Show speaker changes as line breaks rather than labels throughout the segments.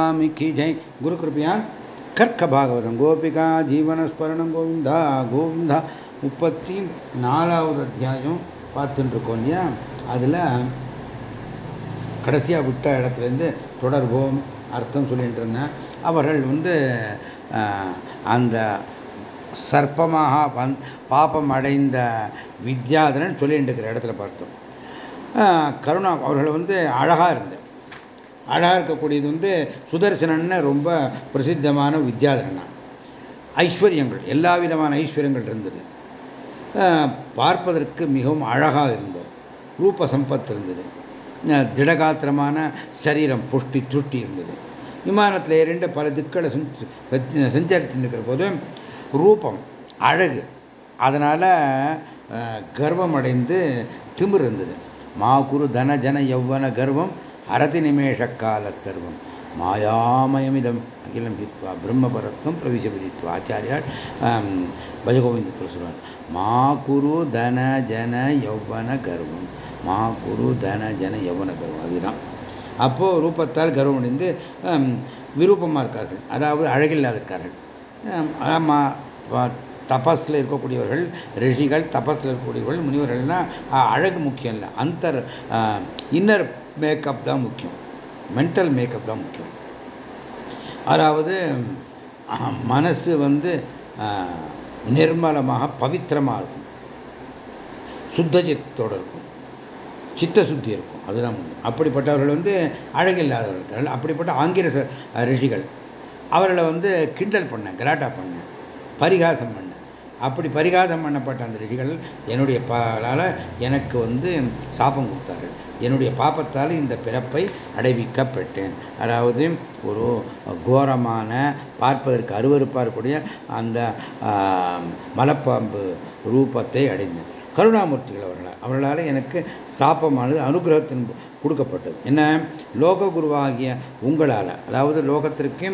சுவாமிக்கு ஜெய் குரு கிருப்பையா கற்க பாகவதம் கோபிகா ஜீவன ஸ்மரணம் கோவிந்தா கோவிந்தா முப்பத்தி நாலாவது அத்தியாயம் பார்த்துட்டு இருக்கோம் இல்லையா? அதில் கடைசியாக விட்ட இடத்துலேருந்து தொடர்போம் அர்த்தம் சொல்லிட்டு இருந்தேன். அவர்கள் வந்து அந்த சர்ப்பமாக வந் பாப்பம் அடைந்த வித்யாதரன் சொல்லிட்டு இருக்கிற இடத்துல பார்த்தோம். கருணா அவர்கள் வந்து அழகாக இருந்தது. அழகாக இருக்கக்கூடியது வந்து சுதர்சனன்னு ரொம்ப பிரசித்தமான வித்யாதரனா. ஐஸ்வர்யங்கள் எல்லா விதமான ஐஸ்வர்யங்கள் இருந்தது. பார்ப்பதற்கு மிகவும் அழகாக இருந்தது. ரூப சம்பத் இருந்தது. திடகாத்திரமான சரீரம் புஷ்டி துஷ்டி இருந்தது. விமானத்தில் இரண்டு பல திக்களை சஞ்சரித்து இருக்கிற போது ரூபம் அழகு அதனால் கர்வம் அடைந்து திமிர் இருந்தது. மா குரு தன ஜன யௌவன கர்வம் அரதி நிமேஷ கால சர்வம் மாயாமயமிதம் அகிலம் ஹித்வா பிரம்மபரத்வம் பிரவிசபதித்வா ஆச்சாரியால் பஜகோவிந்தத்தில் சொல்வார் மா குரு தன ஜன யௌவன கர்வம். மா குரு தன ஜன யௌவன கர்வம். அதுதான். அப்போது ரூபத்தால் கர்வம் அடைந்து விரூபமாக இருக்கார்கள். அதாவது அழகில்லாத இருக்கார்கள் தபஸில் இருக்கக்கூடியவர்கள் ரிஷிகள் தபஸில் இருக்கக்கூடியவர்கள் முனிவர்கள்னால் அழகு முக்கியம் இல்லை அந்த இன்னர் மேக்கப் தான் முக்கியம். மென்டல் மேக்கப் தான் முக்கியம். அதாவது மனசு வந்து நிர்மலமாக பவித்திரமாக இருக்கும். சுத்தஜித்தோடு இருக்கும். சித்த சுத்தி இருக்கும். அதுதான் முடியும் அப்படிப்பட்டவர்கள் வந்து அழகில்லாதவர்கள் அப்படிப்பட்ட ஆங்கிரச ரிஷிகள் அவர்களை வந்து கிண்டல் பண்ண கலாட்டா பண்ண பரிகாசம் பண்ண அப்படி பரிகாதம் பண்ணப்பட்ட அந்த ரிஷிகள் என்னுடைய பாலால் எனக்கு வந்து சாபம் கொடுத்தார்கள். என்னுடைய பாப்பத்தால் இந்த பிறப்பை அடைவிக்கப்பட்டேன். அதாவது ஒரு கோரமான பார்ப்பதற்கு அருவறுப்பாக இருக்கக்கூடிய அந்த மலப்பாம்பு ரூபத்தை அடைந்தேன். கருணாமூர்த்திகள் அவர்களால் அவர்களால் எனக்கு சாப்பமானது அனுகிரகத்தின் கொடுக்கப்பட்டது. என்ன? லோக குருவாகிய உங்களால் அதாவது லோகத்திற்கு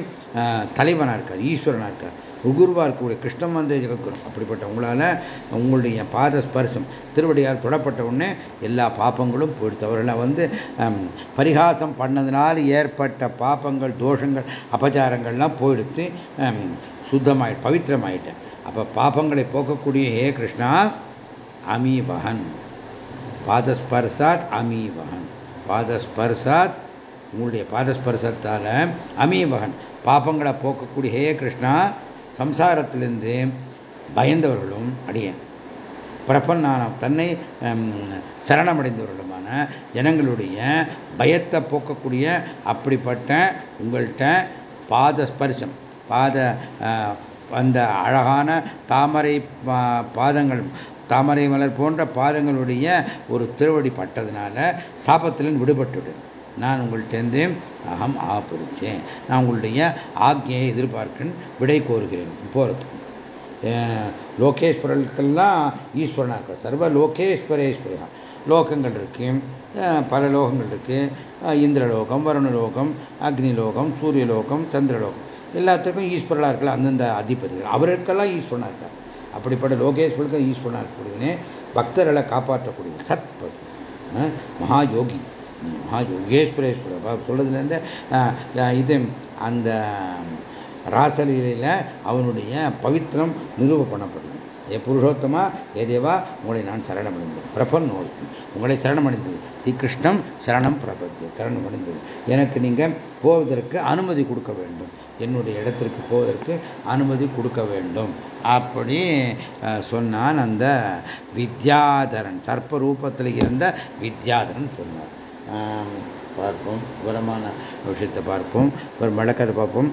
தலைவனாக இருக்கார் ஈஸ்வரனாக இருக்கார். குருவாக இருக்கக்கூடிய கிருஷ்ணமந்தே ஜெகத்குரு அப்படிப்பட்ட உங்களால் உங்களுடைய பாத ஸ்பர்சம் திருவடியால் தொடப்பட்ட உடனே எல்லா பாப்பங்களும் போயிடுத்து. வந்து பரிகாசம் பண்ணதுனால் ஏற்பட்ட பாப்பங்கள் தோஷங்கள் அபச்சாரங்கள்லாம் போயிடுத்து சுத்தமாயி பவித்திரமாயிட்டேன் அப்போ பாப்பங்களை போக்கக்கூடிய ஹே கிருஷ்ணா அமீபகன். பாதஸ்பர்சாத் அமீபகன். பாதஸ்பர்சாத் உங்களுடைய பாதஸ்பர்சத்தால் அமீமகன் பாப்பங்களை போக்கக்கூடிய ஹே கிருஷ்ணா சம்சாரத்திலிருந்து பயந்தவர்களும் அடியேன். பிரபன்னான தன்னை சரணமடைந்தவர்களுமான ஜனங்களுடைய பயத்தை போக்கக்கூடிய அப்படிப்பட்ட உங்கள்கிட்ட பாத ஸ்பர்சம் பாத அந்த அழகான தாமரை பாதங்கள் தாமரை மலர் போன்ற பாதங்களுடைய ஒரு திருவடி பட்டதுனால சாபத்திலிருந்து விடுபட்டுடு. நான் உங்கள்கிட்டேருந்து அகம் ஆப்பிடிச்சேன் நான் உங்களுடைய ஆக்ஞையை எதிர்பார்க்கிறேன் விடை கோருகிறேன் போகிறதுக்கு லோகேஸ்வரர்களுக்கெல்லாம் ஈஸ்வரனாக இருக்கிற சர்வ லோகேஸ்வரேஸ்வரா லோகங்கள் இருக்கு பல லோகங்கள் இருக்கு. இந்திரலோகம் வருணலோகம் அக்னிலோகம் சூரியலோகம் சந்திரலோகம். எல்லாத்துக்கும் ஈஸ்வரலாக இருக்கலாம் அந்தந்த அதிபதிகள். அவருக்கெல்லாம் ஈஸ்வரனாக இருக்கார். அப்படிப்பட்ட லோகேஸ்வருக்கு ஈஸ்வரனாக இருக்கக்கூடியவனே பக்தர்களை காப்பாற்றக்கூடியவன் சத்பதி. மகா யோகி மகா யோகேஸ்வரேஸ்வரர் சொல்றதுலேருந்து இது அந்த ராசலீலையில் அவனுடைய பவித்திரம் நிரூப பண்ணப்படுது ஏ புருஷோத்தமா ஏதேவா உங்களை நான் சரணமடைந்தது பிரபன் நோய் உங்களை சரணமடைந்தது. அடைந்தது கிருஷ்ணம் சரணம் பிரபத்து சரணமடைந்தது. எனக்கு நீங்கள் போவதற்கு அனுமதி கொடுக்க வேண்டும். என்னுடைய இடத்திற்கு போவதற்கு அனுமதி கொடுக்க வேண்டும். அப்படி சொன்னான் அந்த வித்யாதரன். சர்ப்ப ரூபத்தில் இருந்த வித்யாதரன் சொன்னார். பார்ப்போம் விவரமான விஷயத்தை பார்ப்போம் ஒரு வழக்கத்தை பார்ப்போம்.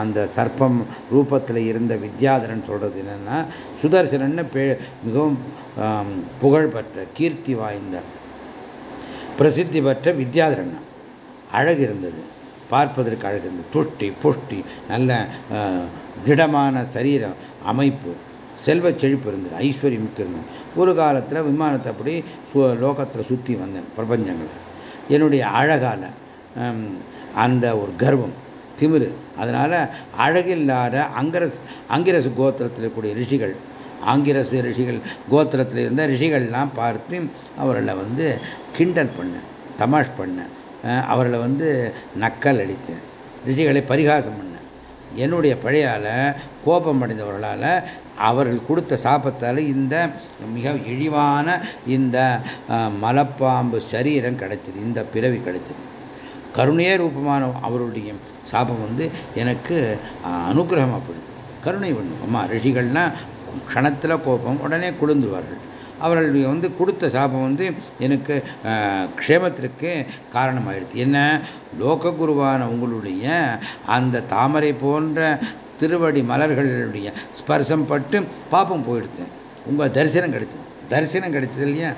அந்த சர்ப்பம் ரூபத்தில் இருந்த வித்யாதரன் சொல்கிறது என்னன்னா சுதர்சனன்னு பே மிகவும் புகழ்பெற்ற கீர்த்தி வாய்ந்த பிரசித்தி பெற்ற வித்யாதரன். அழகு இருந்தது. பார்ப்பதற்கு அழகு இருந்தது. துஷ்டி புஷ்டி நல்ல திடமான சரீர அமைப்பு செல்வ செழிப்பு இருந்தது ஐஸ்வர்யம் மிக்க இருந்தது. ஒரு காலத்தில் விமானத்தை அப்படி லோகத்தில் சுற்றி வந்தேன் பிரபஞ்சங்களை. என்னுடைய அழகால் அந்த ஒரு கர்வம் திமிரு. அதனால் அழகில்லாத அங்கரஸ் அங்கிரசு கோத்திரத்தில் இருக்கக்கூடிய ரிஷிகள் ஆங்கிரசு ரிஷிகள் கோத்திரத்தில் இருந்த ரிஷிகள்லாம் பார்த்து அவர்களை வந்து கிண்டல் பண்ண தமாஷ் பண்ண அவர்களை வந்து நக்கல் அடித்தேன் ரிஷிகளை பரிகாசம் பண்ணேன் என்னுடைய பழையால் கோபம் அடைந்தவர்களால் அவர்கள் கொடுத்த சாபத்தால் இந்த மிக இழிவான இந்த மலப்பாம்பு சரீரம் கிடைச்சது இந்த பிறவி கிடைத்தது. கருணையே ரூபமான அவருடைய சாபம் வந்து எனக்கு அனுகிரகமாக அப்படி கருணை பண்ணும் அம்மா ரிஷிகள்னால் க்ஷணத்தில் கோபம் உடனே குழுந்துவார்கள் அவர்களுடைய வந்து கொடுத்த சாபம் வந்து எனக்கு க்ஷேமத்திற்கு காரணமாயிடுது என்ன? லோககுருவான உங்களுடைய அந்த தாமரை போன்ற திருவடி மலர்களுடைய ஸ்பர்சம் பட்டு பாப்பம் போயிடுது உங்கள் தரிசனம் கிடைத்தது. தரிசனம் கிடைச்சது இல்லையா?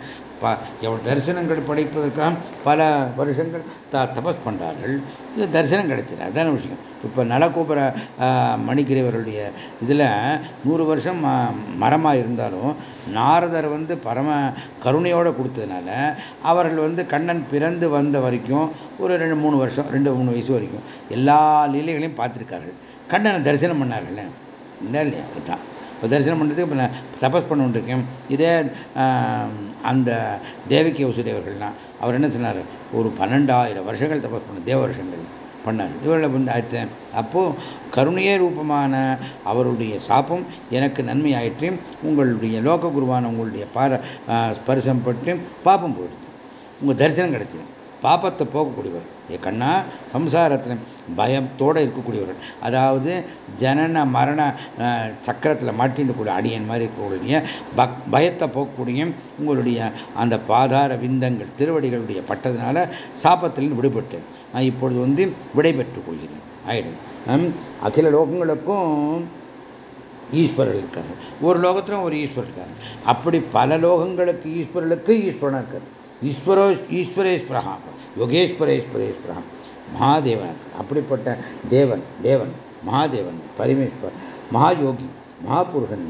தரிசனங்கள் படைப்பதற்காக பல வருஷங்கள் த தபஸ் பண்ணுறார்கள் இது தரிசனம் கிடைச்சது அதான விஷயம். இப்போ நலகோபுர மணிக்கிரேவருடைய இதில் நூறு வருஷம் மரமாக இருந்தாலும் நாரதர் வந்து பரம கருணையோடு கொடுத்ததுனால அவர்கள் வந்து கண்ணன் பிறந்து வந்த வரைக்கும் ஒரு ரெண்டு மூணு வருஷம் ரெண்டு மூணு வயசு வரைக்கும் எல்லா லீலைகளையும் பார்த்துருக்கார்கள். கண்ணனை தரிசனம் பண்ணார்கள் இல்லை இல்லையா? அதுதான். தரிசனம் பண்ணுறதுக்கு இப்போ தபஸ் பண்ணிருக்கேன் இதே அந்த தேவகி வசுதேவர்கள்லாம் அவர் என்ன சொன்னார்? ஒரு பன்னெண்டாயிரம் வருஷங்கள் தபஸ் பண்ண தேவ வருஷங்கள் பண்ணார். இவர்களை வந்து ஆயிடுச்சு அப்போது கருணையே ரூபமான அவருடைய சாப்பம் எனக்கு நன்மை ஆயிற்று. உங்களுடைய லோக குருவான உங்களுடைய பார ஸ்பர்சம் பட்டு பாப்பம் போயிடுச்சு. உங்கள் தரிசனம் கிடச்சிது. பாப்பத்தை போகக்கூடியவர். ஏக்கண்ணா சம்சாரத்தில் பயத்தோடு இருக்கக்கூடியவர்கள் அதாவது ஜனன மரண சக்கரத்தில் மாட்டின்றக்கூடிய அடியன் மாதிரி இருக்கக்கூடிய பக் பயத்தை போகக்கூடிய உங்களுடைய அந்த பாதார விந்தங்கள் திருவடிகளுடைய பட்டதுனால சாப்பத்திலிருந்து விடுபட்டேன் நான் இப்பொழுது வந்து விடை பெற்றுக் கொள்கிறேன். ஆயிடும். அகில லோகங்களுக்கும் ஈஸ்வரர் இருக்காரு ஒரு லோகத்திலும் ஒரு ஈஸ்வரர் இருக்காரு அப்படி பல லோகங்களுக்கு ஈஸ்வரர்களுக்கு ஈஸ்வரனாக இருக்காரு. ஈஸ்வரோ ஈஸ்வரேஸ்வரா யோகேஸ்வரேஸ்வரேஸ்வரா மகாதேவன் அப்படிப்பட்ட தேவன் தேவன் மகாதேவன் பரமேஸ்வர் மகாயோகி மகாபுருஷன்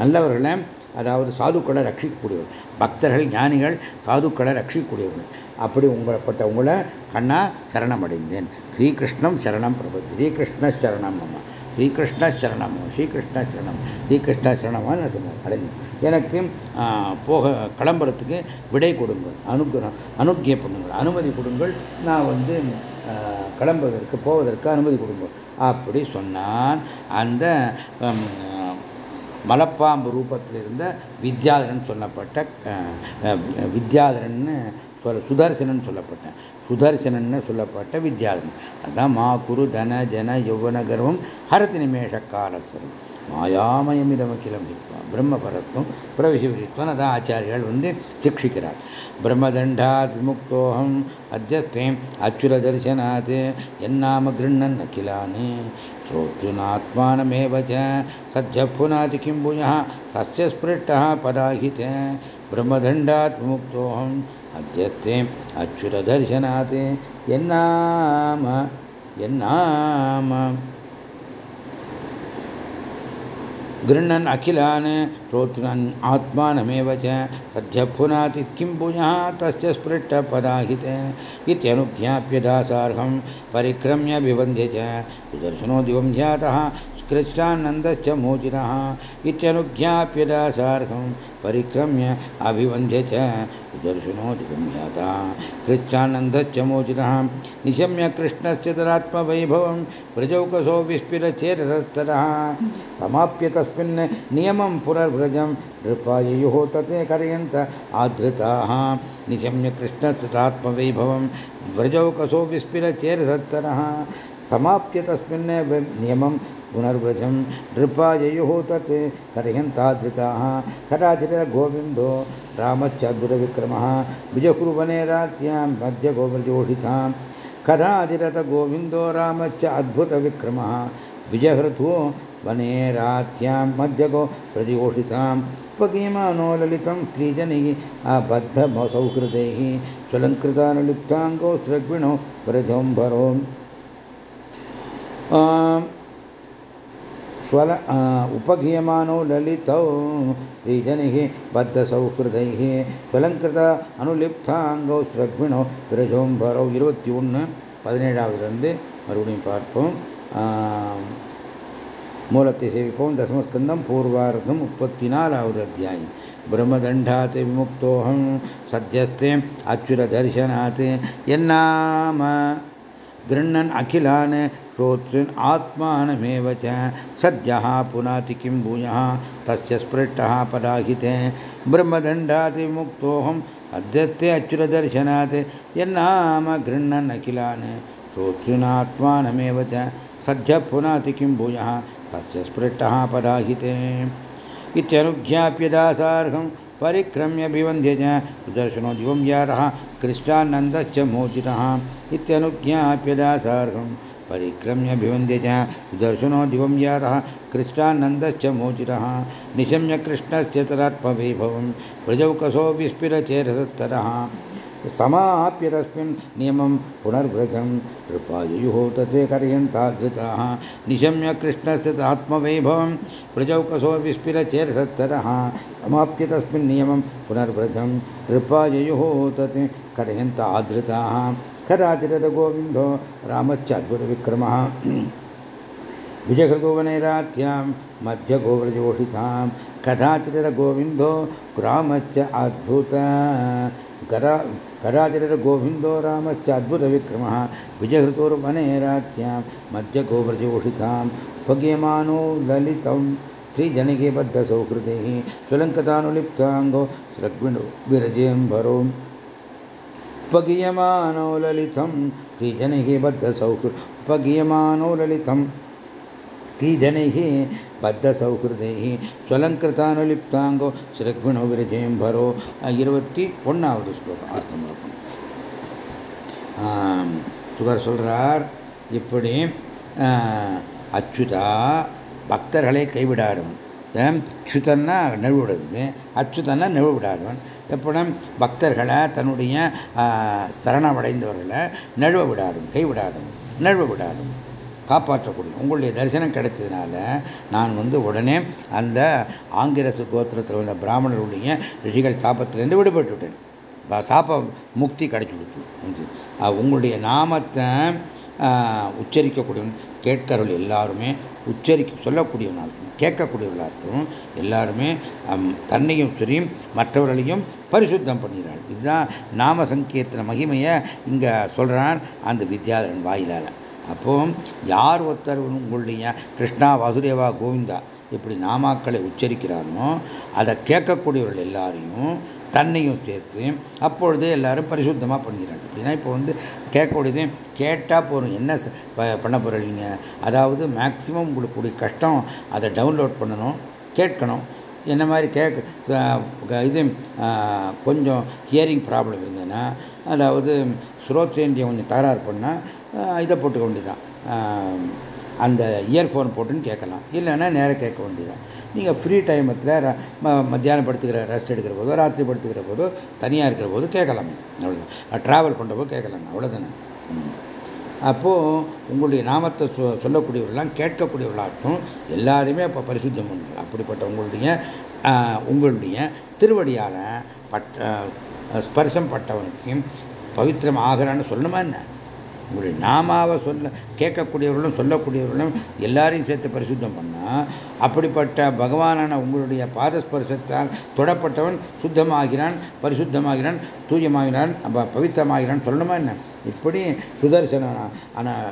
நல்லவர்களை அதாவது சாதுக்களை ரட்சிக்கக்கூடியவர்கள் பக்தர்கள் ஞானிகள் சாதுக்களை ரட்சிக்கக்கூடியவர்கள். அப்படி உங்களைப்பட்ட உங்களை கண்ணா சரணமடைந்தேன். ஸ்ரீகிருஷ்ணம் சரணம் பிரபு. ஸ்ரீகிருஷ்ண சரணம் அம்மா. ஸ்ரீகிருஷ்ண சரணம் ஸ்ரீகிருஷ்ண சரணம் ஸ்ரீகிருஷ்ண சரணமாக நான் எனக்கு போக கிளம்புறதுக்கு விடை கொடுங்கள் அனுகிரம் அனுக்கிய பண்ணுங்கள் அனுமதி கொடுங்கள். நான் வந்து கிளம்புவதற்கு போவதற்கு அனுமதி கொடுங்கள். அப்படி சொன்னான். அந்த மலப்பாம்பு ரூபத்தில் இருந்த வித்யாதரன் சொல்லப்பட்ட வித்யாதரன் சொல்ல சுதர்சனன் சொல்லப்பட்டேன் சுதர்சனன்னு சொல்லப்பட்ட வித்யாதரன் அதான் மா குரு தன ஜன யௌவன கர்வம் ஹரதி நிமேஷ காலசரம் மாயாமயமிதமகிலம் ஹித்வா பிரம்மபரத்துவம் பிரவிசிவித்வன் அதான் ஆச்சாரியால் வந்து சிக்ஷிக்கிறார் பிரம்மதண்டாத் விமுக்தோகம் அத்தியஸ்தேம் அச்சுர தரிசனாத் என்னாம கிருண்ணன் அகிலானி श्रोतृनात्मानमेव च सद्यः पुनाति किं भूयः तस्य स्पृष्टः पराहित ब्रह्मदण्डात् विमुक्तोऽहम् अद्यस्ते अच्युतदर्शनात् यन्नाम यन्नाम। गृह्णन् अखिलान्, श्रोतॄन् आत्मानमेव च, सद्यः पुनाति किं तस्य स्पृष्टपदाहित इत्यनुज्ञाप्य दासार्हं परिक्रम्य विवन्द्य च। सुदर्शनो दिवं ध्यातः कृष्णानन्दश्च मोचिनः इत्यनुज्ञाप्य दासार्हं परिक्रम्य अभिवन्द्य च ध्यातः कृच्छानन्दश्च मोचिनः निशम्य कृष्णस्य तदात्मवैभवं व्रजौकसो विस्फिरचेरतस्तरः समाप्य तस्मिन् नियमं पुनर्व्रजं नृपाययोः तते करयन्त आधृताः। निशम्य कृष्णस्तदात्मवैभवं व्रजौकसो विस्फिरचेरतस्तरः समाप्य तस्मिन् नियमं पुनर्व्रजं नृपाययोः तत् करयन्ताधृताः कदाचित् रामश्चाद्भुतविक्रमः विजकुर्वने राज्ञां मध्यगोव्रजोषितां कदाचिरतगोविन्दो रामश्च अद्भुतविक्रमः विजहृतो वने रात्यां मध्यगो प्रजयोषिताम् उपगीमानो ललितं स्त्रीजनैः आबद्धसौहृदैः ज्वलङ्कृतानुलिप्ताङ्गौ सृग्विणो व्रजोम्भरो। स्वल उपगीयमानो ललितौ स्त्रीजनैः बद्धसौहृदैः स्वलङ्कृत अनुलिप्ताङ्गौ ஸ்ரக்விணோ விரஜோம்பரோ இருபத்தி ஒன்று பதினேழாவதுலேருந்து மறுபடியும் பார்ப்போம் மூலத்தை சேவிப்போம் தசமஸ்கந்தம் பூர்வார்த்தம் முப்பத்தி நாலாவது அத்தியாயம் பிரம்மதண்டாத் விமுக்தோகம் சத்யஸ்தே அச்சுரதர்சனாத் என்னாம गृह्णन् अखिलान् श्रोतॄन् आत्मानमेव च सद्यः पुनाति किं भूयः? तस्य स्पृष्टः पदाहिते। ब्रह्मदण्डातिमुक्तोऽहम् अद्यत्ते अच्युतदर्शनात्। यन्नाम गृह्णन् अखिलान् श्रोतॄनात्मानमेव च सद्यः पुनाति किं भूयः? तस्य स्पृष्टः पदाहिते। इत्यनुज्ञाप्य परिक्रम्यभिवन्द्य च सुदर्शनो दिवं यारः कृष्णानन्दश्च मोचितः परिक्रम्य विवंध्य सुदर्शनो दिवं यारः कृष्णानन्दश्च मोचितः। निशम्य कृष्णस्य तदर्पवैभवं प्रजौकसो विस्फिरचेरसत्तरः। समाप्य तस्मिन् नियमं पुनर्वृघं कृपायुयुः तथे करयन्ताघृताः निशम्य कृष्णस्य आत्मवैभवं। वृजौकसो विस्फिरचेरसत्तरः समाप्य तस्मिन् नियमं पुनर्वृघं कृपायुयुः तत् करयन्त आधृताः खराचिररगोविन्दो रामश्चाद्भुतविक्रमः विजघृगोवनैराध्यां मध्यगोव्रजोषितां। कदाचिररगोविन्दो रामश्च अद्भुत। कदाचिदगोविन्दो रामश्च अद्भुतविक्रमः विजयहृतोर्वनेरात्यां मध्यगोव्रजोषितां भग्यमानो ललितं श्रीजनके बद्धसौहृदैः स्वलङ्कतानुलिप्ताङ्गो विरजेम्भरो उपगीयमानो ललितं श्रीजनैः बद्धसौहृ उपगीयमानो ललितं श्रीजनैः பத்தசௌகிருதைः ஸ்வலங்கிருதானுலிப்தாங்கோ சிரக்விணோ விரஜயம்பரோ இருபத்தி ஒன்றாவது ஸ்லோகம் அர்த்தம் இருக்கும் சுகர் சொல்றார் இப்படி அச்சுதா பக்தர்களை கைவிடாரும் அச்சுதன்னா நழுவிடுறது அச்சுதன்னா நழுவிடாதவன். எப்படம் பக்தர்களை தன்னுடைய சரணமடைந்தவர்களை நழுவ விடாதும் கைவிடாதும் நழுவ விடாதும் காப்பாற்றக்கூடிய உங்களுடைய தரிசனம் கிடைத்ததுனால நான் வந்து உடனே அந்த ஆங்கிரசு கோத்திரத்தில் உள்ள பிராமணருடைய ரிஷிகள் சாப்பத்திலேருந்து விடுபட்டுவிட்டேன். சாப்ப முக்தி கிடைச்சி கொடுத்து உங்களுடைய நாமத்தை உச்சரிக்கக்கூடியவன் கேட்கிறவள் எல்லாருமே உச்சரிக்க சொல்லக்கூடியவனாக இருக்கும் கேட்கக்கூடியவர்களாக இருக்கும் எல்லாருமே தன்னையும் சரி மற்றவர்களையும் பரிசுத்தம் பண்ணுகிறாள். இதுதான் நாம சங்கீர்த்தன மகிமையை இங்கே சொல்கிறான் அந்த வித்யாதரன் வாயிலால். அப்போ யார் ஒருத்தர் உங்களுடைய கிருஷ்ணா வசுதேவா கோவிந்தா இப்படி நாமாக்களை உச்சரிக்கிறானோ அதை கேட்கக்கூடியவர்கள் எல்லாரையும் தன்னையும் சேர்த்து அப்பொழுது எல்லாரும் பரிசுத்தமாக பண்ணுகிறாங்க அப்படின்னா இப்போ வந்து கேட்கக்கூடியது கேட்டால் போகிறோம் என்ன பண்ண போகிறீங்க அதாவது மேக்சிமம் உங்களுக்கு கூடிய கஷ்டம் அதை டவுன்லோட் பண்ணணும் கேட்கணும். என்ன மாதிரி கேட்க இது கொஞ்சம் ஹியரிங் ப்ராப்ளம் இருந்ததுன்னா அதாவது ஸ்ரோத்ரேந்தியம் கொஞ்சம் தகராறு பண்ணால் இதை போட்டுக்க வேண்டியதான் அந்த இயர்ஃபோன் போட்டுன்னு கேட்கலாம். இல்லைன்னா நேராக கேட்க வேண்டியதான் நீங்கள் ஃப்ரீ டைமத்தில் மத்தியானம் படுத்துக்கிற ரெஸ்ட் எடுக்கிற போதோ ராத்திரி படுத்துக்கிற போதோ தனியாக இருக்கிற போதோ கேட்கலாம். அவ்வளோதான் ட்ராவல் பண்ணுறப்போ கேட்கலாம். அவ்வளோதானே அப்போது உங்களுடைய நாமத்தை சொ சொல்லக்கூடியவர்கள்லாம் கேட்கக்கூடியவர்களாகட்டும் எல்லாருமே அப்போ பரிசுத்தம் பண்ணுங்கள் அப்படிப்பட்ட உங்களுடைய உங்களுடைய திருவடியால் பட்ட ஸ்பர்சம் பட்டவனுக்கு பவித்திரம் ஆகிறான்னு சொல்லணுமா என்ன? உங்களுடைய நாமாவை சொல்ல கேட்கக்கூடியவர்களும் சொல்லக்கூடியவர்களும் எல்லாரையும் சேர்த்து பரிசுத்தம் பண்ணால் அப்படிப்பட்ட பகவானான உங்களுடைய பாதஸ்பர்சத்தால் தொடப்பட்டவன் சுத்தமாகிறான் பரிசுத்தமாகிறான் தூயமாகிறான் பவித்திரமாகிறான். சொல்லணுமா என்ன? இப்படி சுதர்சன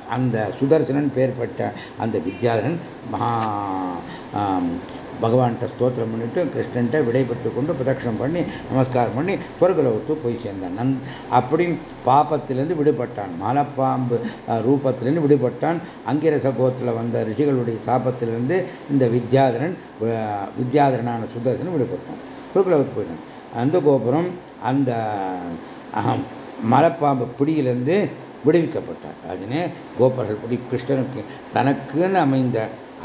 அந்த சுதர்சனன் பேர்பட்ட அந்த வித்யாதரன் மகா பகவான்கிட்ட ஸ்தோத்திரம் பண்ணிட்டு கிருஷ்ணன்ட்ட விடைபெற்று கொண்டு பிரதட்சணம் பண்ணி நமஸ்காரம் பண்ணி சொர்க்கலோகத்து போய் சேர்ந்தான். நன் அப்படி பாப்பத்திலிருந்து விடுபட்டான். மலப்பாம்பு ரூபத்திலிருந்து விடுபட்டான். அங்கிரச கோத்தில் வந்த ரிஷிகளுடைய சாபத்திலிருந்து இந்த வித்யாதரன் வித்யாதரனான சுதர்சன் விடுபட்டான். சொர்க்கலோகத்து போயிட்டான். அந்த கோபுரம் அந்த மலப்பாம்பு பிடியிலிருந்து விடுவிக்கப்பட்டார். அதனே கோபர்கள் பிடி கிருஷ்ணனுக்கு தனக்குன்னு அமைந்த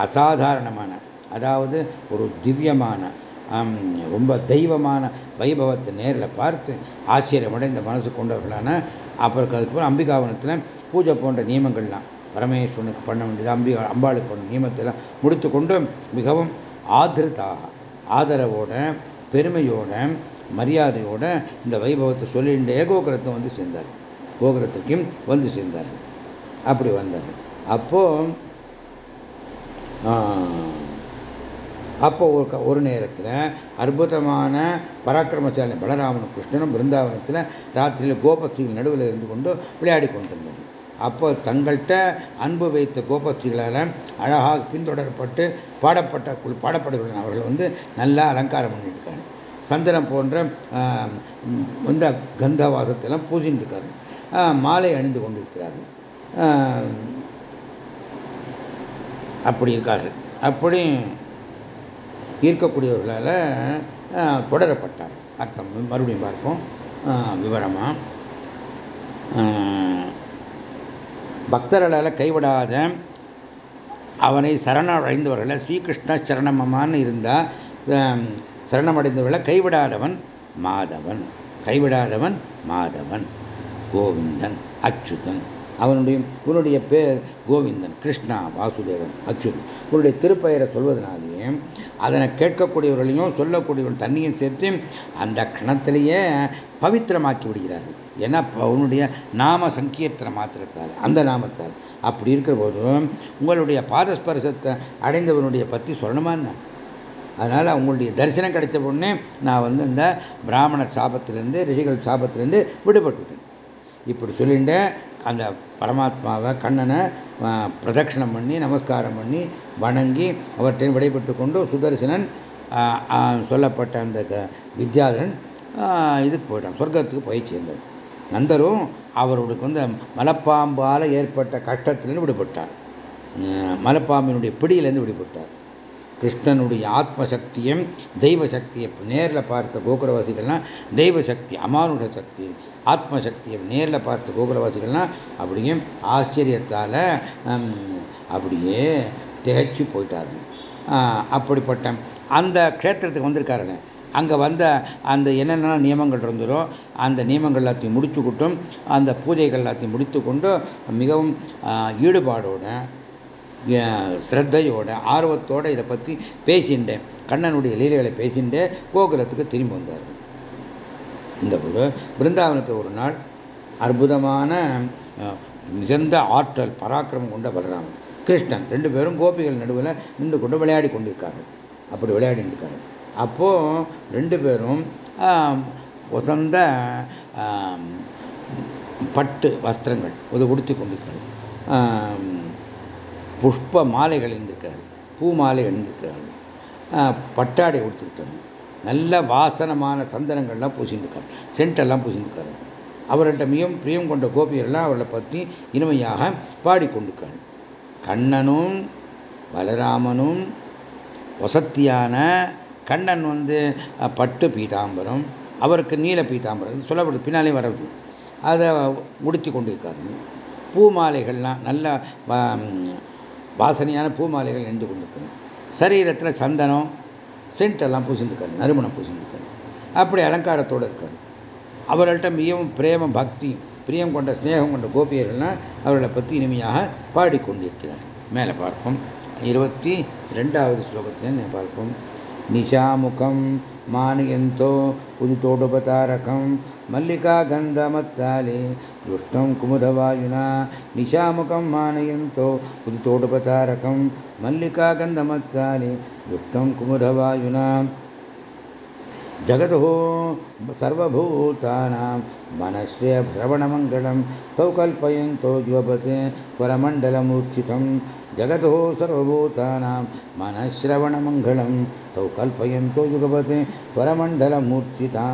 அசாதாரணமான அதாவது ஒரு திவ்யமான ரொம்ப தெய்வமான வைபவத்தை நேரில் பார்த்து ஆச்சரியமடைந்த மனசு கொண்டவர்களான அப்புறம் அதுக்கப்புறம் அம்பிகாவனத்தில் பூஜை போன்ற நியமங்கள்லாம் பரமேஸ்வரனுக்கு பண்ண வேண்டியது அம்பிகா அம்பாளுக்கு பண்ண நியமத்தெல்லாம் முடித்து கொண்டு மிகவும் ஆதிருத்தாக ஆதரவோட பெருமையோட மரியாதையோட இந்த வைபவத்தை சொல்லிண்டே கோகுலத்தை வந்து சேர்ந்தார். கோகுலத்துக்கும் வந்து சேர்ந்தார். அப்படி வந்தார். அப்போ அப்போ ஒரு ஒரு நேரத்தில் அற்புதமான பராக்கிரமசாலி பலராமனும் கிருஷ்ணனும் பிருந்தாவனத்தில் ராத்திரியில் கோபஸ்ரீ நடுவில் இருந்து கொண்டு விளையாடி கொண்டிருந்தது. அப்போ தங்கள்கிட்ட அன்பு வைத்த கோபஸ்ரீகளால் அழகாக பின்தொடரப்பட்டு பாடப்பட்ட குழு பாடப்படுகிற அவர்கள் வந்து நல்லா அலங்காரம் பண்ணியிருக்காங்க. சந்திரன் போன்ற இந்த கந்தவாசத்தெல்லாம் பூஜின்னு இருக்காரு மாலை அணிந்து கொண்டிருக்கிறார்கள். அப்படி இருக்கார்கள் அப்படி ஈர்க்கக்கூடியவர்களால் தொடரப்பட்டார். அர்த்தம். மறுபடியும் பார்ப்போம். விவரமாக பக்தர்களால் கைவிடாத அவனை சரணடைந்தவர்களை ஸ்ரீகிருஷ்ண சரணமமான்னு இருந்தால் சரணமடைந்தவர்களை கைவிடாதவன் மாதவன். கைவிடாதவன் மாதவன். கோவிந்தன் அச்சுதன். அவனுடைய உன்னுடைய பேர் கோவிந்தன் கிருஷ்ணா வாசுதேவன் அச்சுதன். உன்னுடைய திருப்பெயரை சொல்வதனாலேயே அதனை கேட்கக்கூடியவர்களையும் சொல்லக்கூடியவர்கள் தண்ணியும் சேர்த்து அந்த கணத்திலேயே பவித்திரமாக்கி விடுகிறார்கள். ஏன்னா அவனுடைய நாம சங்கீர்த்தனை மாத்திரத்தால் அந்த நாமத்தால். அப்படி இருக்கிற போதும் உங்களுடைய பாதஸ்பர்சத்தை அடைந்தவனுடைய பற்றி சொல்லணுமா என்ன? அதனால் உங்களுடைய தரிசனம் கிடைத்த உடனே நான் வந்து இந்த பிராமணர் சாபத்திலேருந்து ரிஷிகள் சாபத்திலேருந்து விடுபட்டுட்டேன். இப்படி சொல்லிட்டு அந்த பரமாத்மாவை கண்ணனை பிரதட்சணம் பண்ணி நமஸ்காரம் பண்ணி வணங்கி அவற்றை விடைபெற்று கொண்டு சுதர்சனன் சொல்லப்பட்ட அந்த வித்யாதரன் இதுக்கு போயிட்டான் சொர்க்கத்துக்கு போய் சேர்ந்தார் நந்தரும் அவருக்கு வந்து மலப்பாம்பால் ஏற்பட்ட கஷ்டத்திலிருந்து விடுபட்டார். மலப்பாம்பினுடைய பிடியிலேருந்து விடுபட்டார். கிருஷ்ணனுடைய ஆத்ம சக்தியும் தெய்வ சக்தியை நேரில் பார்த்த கோகுலவாசிகள்லாம் தெய்வ சக்தி அமானுட சக்தி ஆத்ம சக்தியை நேரில் பார்த்த கோகுலவாசிகள்லாம் அப்படியே ஆச்சரியத்தால் அப்படியே திகச்சு போயிட்டார்கள். அப்படிப்பட்ட அந்த க்ஷேத்திரத்துக்கு வந்திருக்காருங்க. அங்கே வந்த அந்த என்னென்ன நியமங்கள் இருந்ததோ அந்த நியமங்கள் எல்லாத்தையும் முடித்துக்கிட்டும் அந்த பூஜைகள் எல்லாத்தையும் முடித்து கொண்டு மிகவும் ஈடுபாடோடு ஸ்ரத்தையோட ஆர்வத்தோட இதை பற்றி பேசிண்டேன் கண்ணனுடைய லீலைகளை பேசிண்டே கோகுலத்துக்கு திரும்பி வந்தார். இந்த பிருந்தாவனத்தை ஒரு நாள் அற்புதமான மிகுந்த ஆற்றல் பராக்கிரமம் கொண்ட பலராமன் கிருஷ்ணன் ரெண்டு பேரும் கோபிகள் நடுவில் நின்று கொண்டு விளையாடி கொண்டிருக்கார்கள். அப்படி விளையாடி இருக்காங்க அப்போ ரெண்டு பேரும் உசந்த பட்டு வஸ்திரங்கள் அதை உடுத்தி கொண்டிருக்காங்க புஷ்ப மாலைகள் இருந்திருக்கிறாங்க பூ மாலை அணிந்திருக்கிறார்கள் பட்டாடை கொடுத்துருக்காங்க நல்ல வாசனமான சந்தனங்கள்லாம் பூசிட்டுருக்காங்க சென்டெல்லாம் பூசிட்டுருக்காங்க அவர்கள்ட்ட மிகவும் பிரியம் கொண்ட கோபியெல்லாம் அவர்களை பற்றி இனிமையாக பாடிக்கொண்டிருக்காங்க கண்ணனும் பலராமனும் வசத்தியான கண்ணன் வந்து பட்டு பீதாம்பரம் அவருக்கு நீல பீதாம்பரம் சொல்லப்படுது. பின்னாலே வர்றது. அதை உடுத்தி கொண்டிருக்காரு. பூ மாலைகள்லாம் நல்ல வாசனையான பூமாலைகள் நின்று கொண்டிருக்கணும் சரீரத்தில் சந்தனம் சென்ட் எல்லாம் பூசிந்துருக்காரு நறுமணம் பூசிந்துருக்காரு. அப்படி அலங்காரத்தோடு இருக்காரு. அவர்கள்ட்ட மிகவும் பிரேம பக்தி பிரியம் கொண்ட ஸ்நேகம் கொண்ட கோபியர்கள்லாம் அவர்களை பற்றி இனிமையாக பாடிக்கொண்டிருக்கிறார். மேலே பார்ப்போம். இருபத்தி ரெண்டாவது ஸ்லோகத்திலே பார்ப்போம். நிஷாமுகம் மானயந்தோ புதுதோடுபதாரகம் மல்லிகா கந்தமத்தாலே दुष्टं कुमुदवायुना निशामुखं मानयन्तो उदितोटपतारकं मल्लिकागन्धमत्तानि दुष्टं कुमुदवायुना जगतुः सर्वभूतानां मनश्रेभ्रवणमङ्गलं तौ कल्पयन्तो युवपते परमण्डलमूर्छितं जगतुः सर्वभूतानां मनश्रवणमङ्गलं तौ कल्पयन्तो युगपते परमण्डलमूर्छितां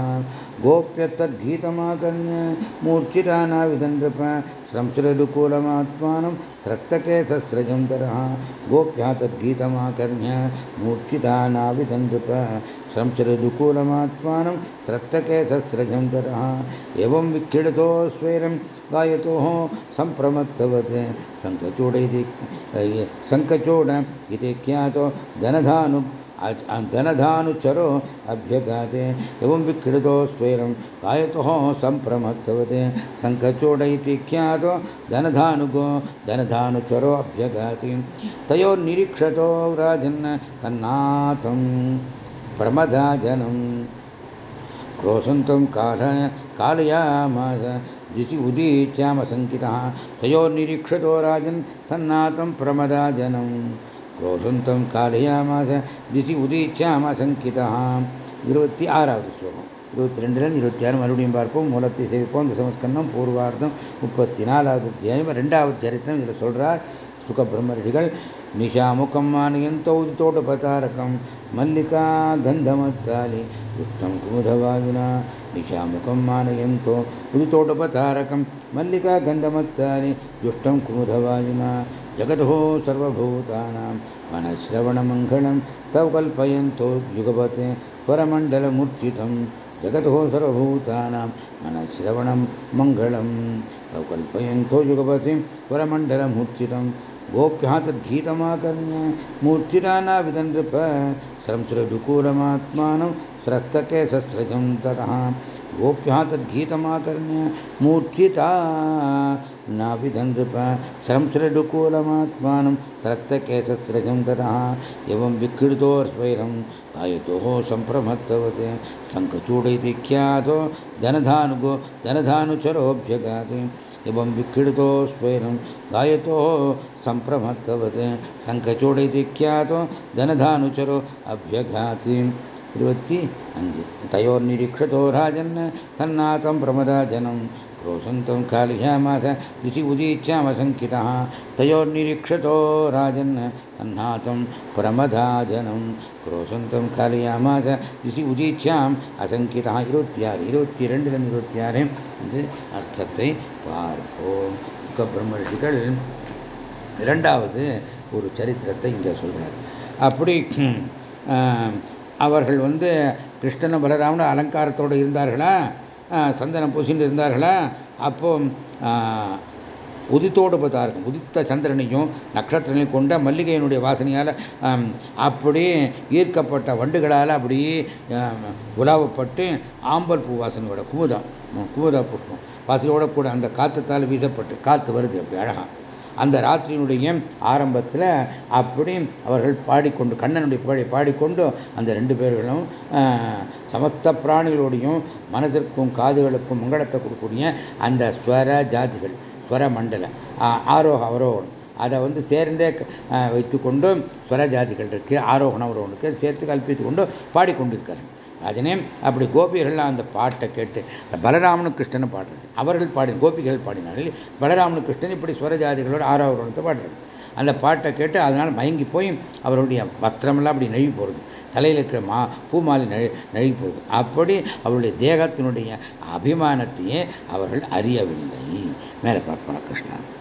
கோப்பிய தத்கீதமாகண்ய மூர்ச்சிதானா விதன்றிருப்ப संसृडुकूलमात्मानं रक्तकेशस्रजं धरः गोप्या तद्गीतमाकर्ण्य मूर्छितानाविदन्नृप संसृडुकूलमात्मानं रक्तकेशस्रजं धरः एवं विक्रीडतो स्वैरं गायतोः सम्प्रमत्तवत्। सङ्कचूड इति सङ्कचूड इति ख्यातो धनधानु धनधानुचरो अभ्यगाते एवं विक्रीडितो स्वैरं गायतोः सम्प्रमत्तवते शङ्खचूड इति ख्यातो धनधानुगो धनधानुचरो अभ्यगाति तयोर्निरीक्षतो राजन् तन्नाथम् प्रमदाजनं क्रोशन्तं काल कालयामास दिशि उदीच्यामशङ्कितः तयोर्निरीक्षतो राजन् तन्नाथं प्रमदाजनं क्रोशन्तं कालयामास दिशि उदीच्यामशङ्कितः இருபத்தி ஆறாவது ஸ்லோகம் இருபத்தி ரெண்டுலேருந்து இருபத்தி ஆறு மறுபடியும் பார்ப்போம் மூலத்தை சேவிப்போம் தசமஸ்கந்தம் பூர்வார்த்தம் முப்பத்தி நாலாவது அத்தியாயம் ரெண்டாவது சரித்திரம் இதில் சொல்கிறார் சுக నిషాముఖం ఆనయంతో తోటపతారకం మల్లికా గంధమత్తాలి యుక్తం క్రోధవాయున నిషాముఖం ఆనయంతో ఉదితోటపతారకం మల్లికా గంధమత్తాలి యుష్టం క్రోధవాయున జగతో సర్వభూతానాం మనశ్రవణమంగళం తవ కల్పయంతో యుగపతే పరమండలమూర్చితం जगतो सर्वभूतानां मनश्रवणं मङ्गलं तव कल्पयन्तो युगपतिं स्वरमण्डलमूर्छितं गोप्यः तद्गीतमाकर्ण्य मूर्छिता नाविदन् नृप संसृदुकूलमात्मानं स्रस्तके सस्रजं ततः गोप्यः तद्गीतमाकर्ण्य मूर्छिता नाविदन् नृप संसृडुकूलमात्मानं रक्तकेशस्रजं ततः एवं विकृतोर्स्वैरं गायतोः सम्प्रमत्तवत् शङ्खचूड इति ख्यातो धनधानुगो धनधानुचरोऽभ्यगाति एवं विक्रीडितो स्वैरं गायतोः सम्प्रमत्तवत् शङ्खचूड इति ख्यातो धनधानुचरो अभ्यघाति இருபத்தி அஞ்சு தயோர் நிரீட்சதோ ராஜன் தன்னாத்தம் பிரமதாஜனம் क्रोशन्तं कालियामास ऋषि उदीच्यामशङ्कितः तयोर्निरीक्षतो राजन् अह्नातं प्रमदाजनं क्रोशन्तं कालियामास ऋषி உதீச்சாம் அசங்கிதா இருபத்தி ஆறு இருபத்தி ரெண்டுலேருந்து இருபத்தி ஆறு வந்து அர்த்தத்தை பார்ப்போம் சுக பிரம்மரிஷிகள் இரண்டாவது ஒரு சரித்திரத்தை இங்கே சொல்கிறார் அப்படி அவர்கள் வந்து கிருஷ்ணன் பலராமன் அலங்காரத்தோடு இருந்தார்களா சந்தனம் பூசிட்டு இருந்தார்களா? அப்போ உதித்தோடு பார்த்தார்கள் உதித்த சந்திரனையும் நட்சத்திரங்களையும் கொண்ட மல்லிகையினுடைய வாசனையால் அப்படியே ஈர்க்கப்பட்ட வண்டுகளால் அப்படியே உலாவப்பட்டு ஆம்பல் பூ வாசனையோட குமுதம். குமுதா புஷ்பம் வாசனையோட கூட அந்த காற்றத்தால் வீசப்பட்டு காற்று வருது அப்படி அழகாக அந்த ராத்திரியினுடைய ஆரம்பத்தில் அப்படி அவர்கள் பாடிக்கொண்டு கண்ணனுடைய புகழை பாடிக்கொண்டு அந்த ரெண்டு பேர்களும் சமஸ்த பிராணிகளோடையும் மனதிற்கும் காதுகளுக்கும் மங்களத்தை கொடுக்கக்கூடிய அந்த ஸ்வர ஜாதிகள் ஸ்வர மண்டல ஆரோக அவரோகம் அதை வந்து சேர்ந்தே வைத்துக்கொண்டு ஸ்வர ஜாதிகள் இருக்கு ஆரோகணம் சேர்த்து கல்பித்து கொண்டு பாடிக்கொண்டிருக்கிறார்கள். அதனே அப்படி கோபிகள்லாம் அந்த பாட்டை கேட்டு பலராமனு கிருஷ்ணனை பாடுறது. அவர்கள் பாடி கோபிகள் பாடினார்கள். பலராமனு கிருஷ்ணன் இப்படி சுவரஜாதிகளோட ஆறாவது பாடுறது. அந்த பாட்டை கேட்டு அதனால் மயங்கி போய் அவருடைய பத்திரமெல்லாம் அப்படி நழுவி போகிறது தலையில் இருக்கிற மா பூமாலி நழு நழுவி போகுது அப்படி அவருடைய தேகத்தினுடைய அபிமானத்தையே அவர்கள் அறியவில்லை. மேலே பார்ப்போம் கிருஷ்ணன்